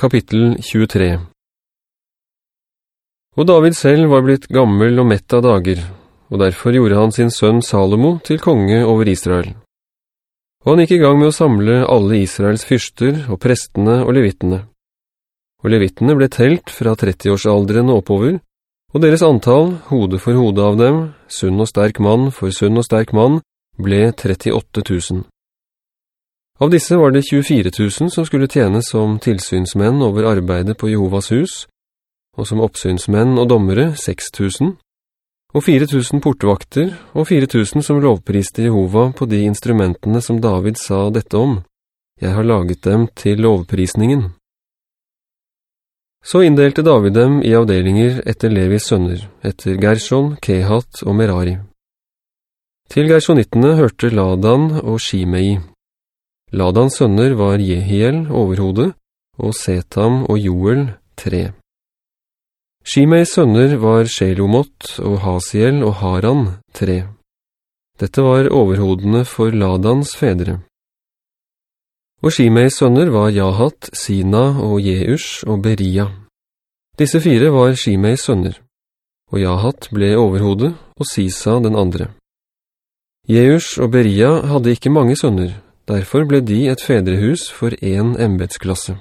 Kapittel 23 Og David selv var blitt gammel og mett av dager, og derfor gjorde han sin sønn Salomo til konge over Israel. Og han gikk i gang med å samle alle Israels fyrster og prestene og levittene. Og levittene ble telt fra 30-årsalderen og oppover, og deres antall, hode for hode av dem, sunn og sterk mann for sunn og sterk mann, ble 38 000. Av disse var det 24 000 som skulle tjene som tilsynsmenn over arbeidet på Jehovas hus, og som oppsynsmenn og dommere 6 000, og 4 000 portvakter, og 4 000 som lovpriste Jehova på de instrumentene som David sa dette om. Jeg har laget dem til lovprisningen. Så inndelte David dem i avdelinger etter Levis sønner, etter Gershon, Kehat og Merari. Til Gershonittene hørte Ladan og Shimei. Ladans sønner var Jehiel, overhodet, og Setam og Joel, tre. Shimeis sønner var Shelomot og Hasiel og Haran, tre. Dette var overhodene for Ladans fedre. Og Shimeis sønner var Jahat, Sina og Jeush og Beria. Disse fire var Shimeis sønner, og Jahat ble overhode og Sisa den andre. Jeush og Beria hadde ikke mange sønner, derfor ble de et fedrehus for en embetsklasse.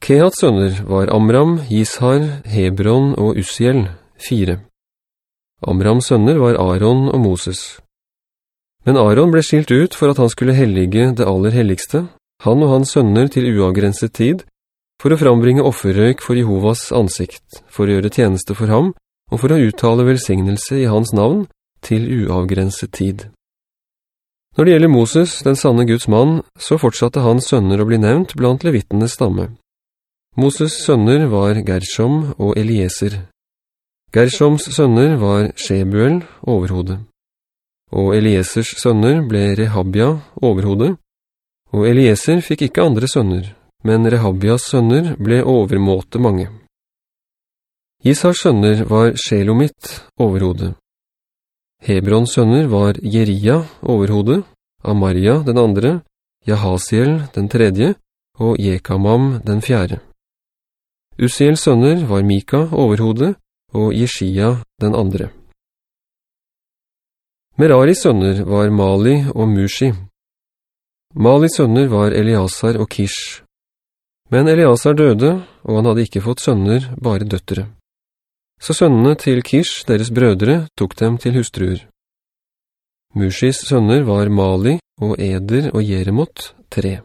Kehats sønner var Amram, Gishar, Hebron og Usiel, fire. Amrams sønner var Aaron og Moses. Men Aaron ble skilt ut for at han skulle hellige det aller helligste, han og hans sønner til uavgrenset tid, for å frambringe offerrøyk for Jehovas ansikt, for å gjøre tjeneste for ham, og for å uttale velsignelse i hans navn til uavgrenset tid. Når det gjelder Moses, den sanne Guds mann, så fortsatte hans sønner å bli nevnt blant levittenes stamme. Moses sønner var Gershom og Eliezer. Gershoms sønner var Shebuel, overhodet. Og Eliezers sønner ble Rehabia, overhodet. Og Eliezer fikk ikke andre sønner, men Rehabias sønner ble overmåte mange. Isars sønner var Shelomit, overhodet. Hebrons sønner var Jeria, overhodet, Amaria den andre, Jahasiel den tredje, og Jekamam den fjerde. Usiels sønner var Mika, overhodet, og Jeshia den andre. Meraris sønner var Mali og Mushi. Malis sønner var Eliasar og Kish. Men Eliasar døde, og han hadde ikke fått sønner, bare døttere. Så sønnene til Kish, deres brødre, tok dem til hustruer. Mushis sønner var Mali og Eder og Jeremot, tre.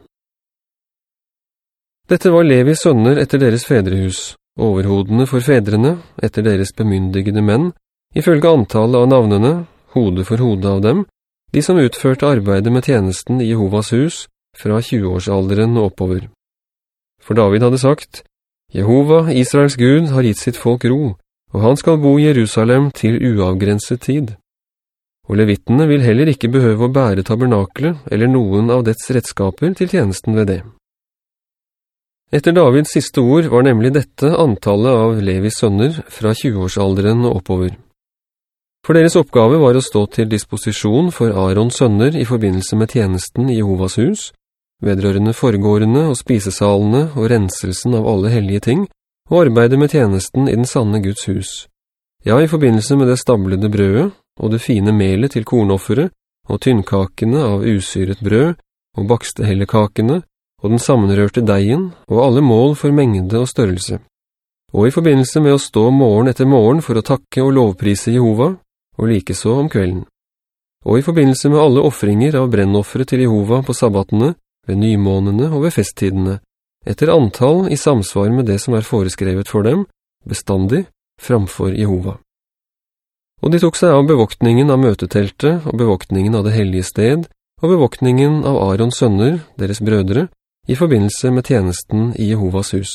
Dette var Levis sønner etter deres fedrehus, overhodene for fedrene, etter deres bemyndigede menn, ifølge antallet av navnene, hode for hode av dem, de som utførte arbeidet med tjenesten i Jehovas hus fra 20-årsalderen og oppover. For David hadde sagt, Jehova, Israels Gud, har gitt sitt folk ro, og han skal bo i Jerusalem til uavgrenset tid. Og levittene vil heller ikke behøve å bære tabernaklet eller noen av dets redskaper til tjenesten ved det. Etter Davids siste ord var nemlig dette antallet av Levis sønner fra 20-årsalderen og oppover. For deres oppgave var å stå til disposisjon for Arons sønner i forbindelse med tjenesten i Jehovas hus, vedrørende forgårdene og spisesalene og renselsen av alle hellige ting, og arbeide med tjenesten i den sanne Guds hus. Ja, i forbindelse med det stablede brødet, og det fine melet til kornoffere, og tynnkakene av usyret brød, og bakstehellekakene, og den sammenrørte deigen, og alle mål for mengde og størrelse. Og i forbindelse med å stå morgen etter morgen for å takke og lovprise Jehova, og likeså om kvelden. Og i forbindelse med alle offringer av brennoffere til Jehova på sabbatene, ved nymånene og ved festtidene, etter antall i samsvar med det som er foreskrevet for dem, bestandig, framfor Jehova. Og de tok seg av bevoktningen av møteteltet og bevoktningen av det hellige sted og bevoktningen av Arons sønner, deres brødre, i forbindelse med tjenesten i Jehovas hus.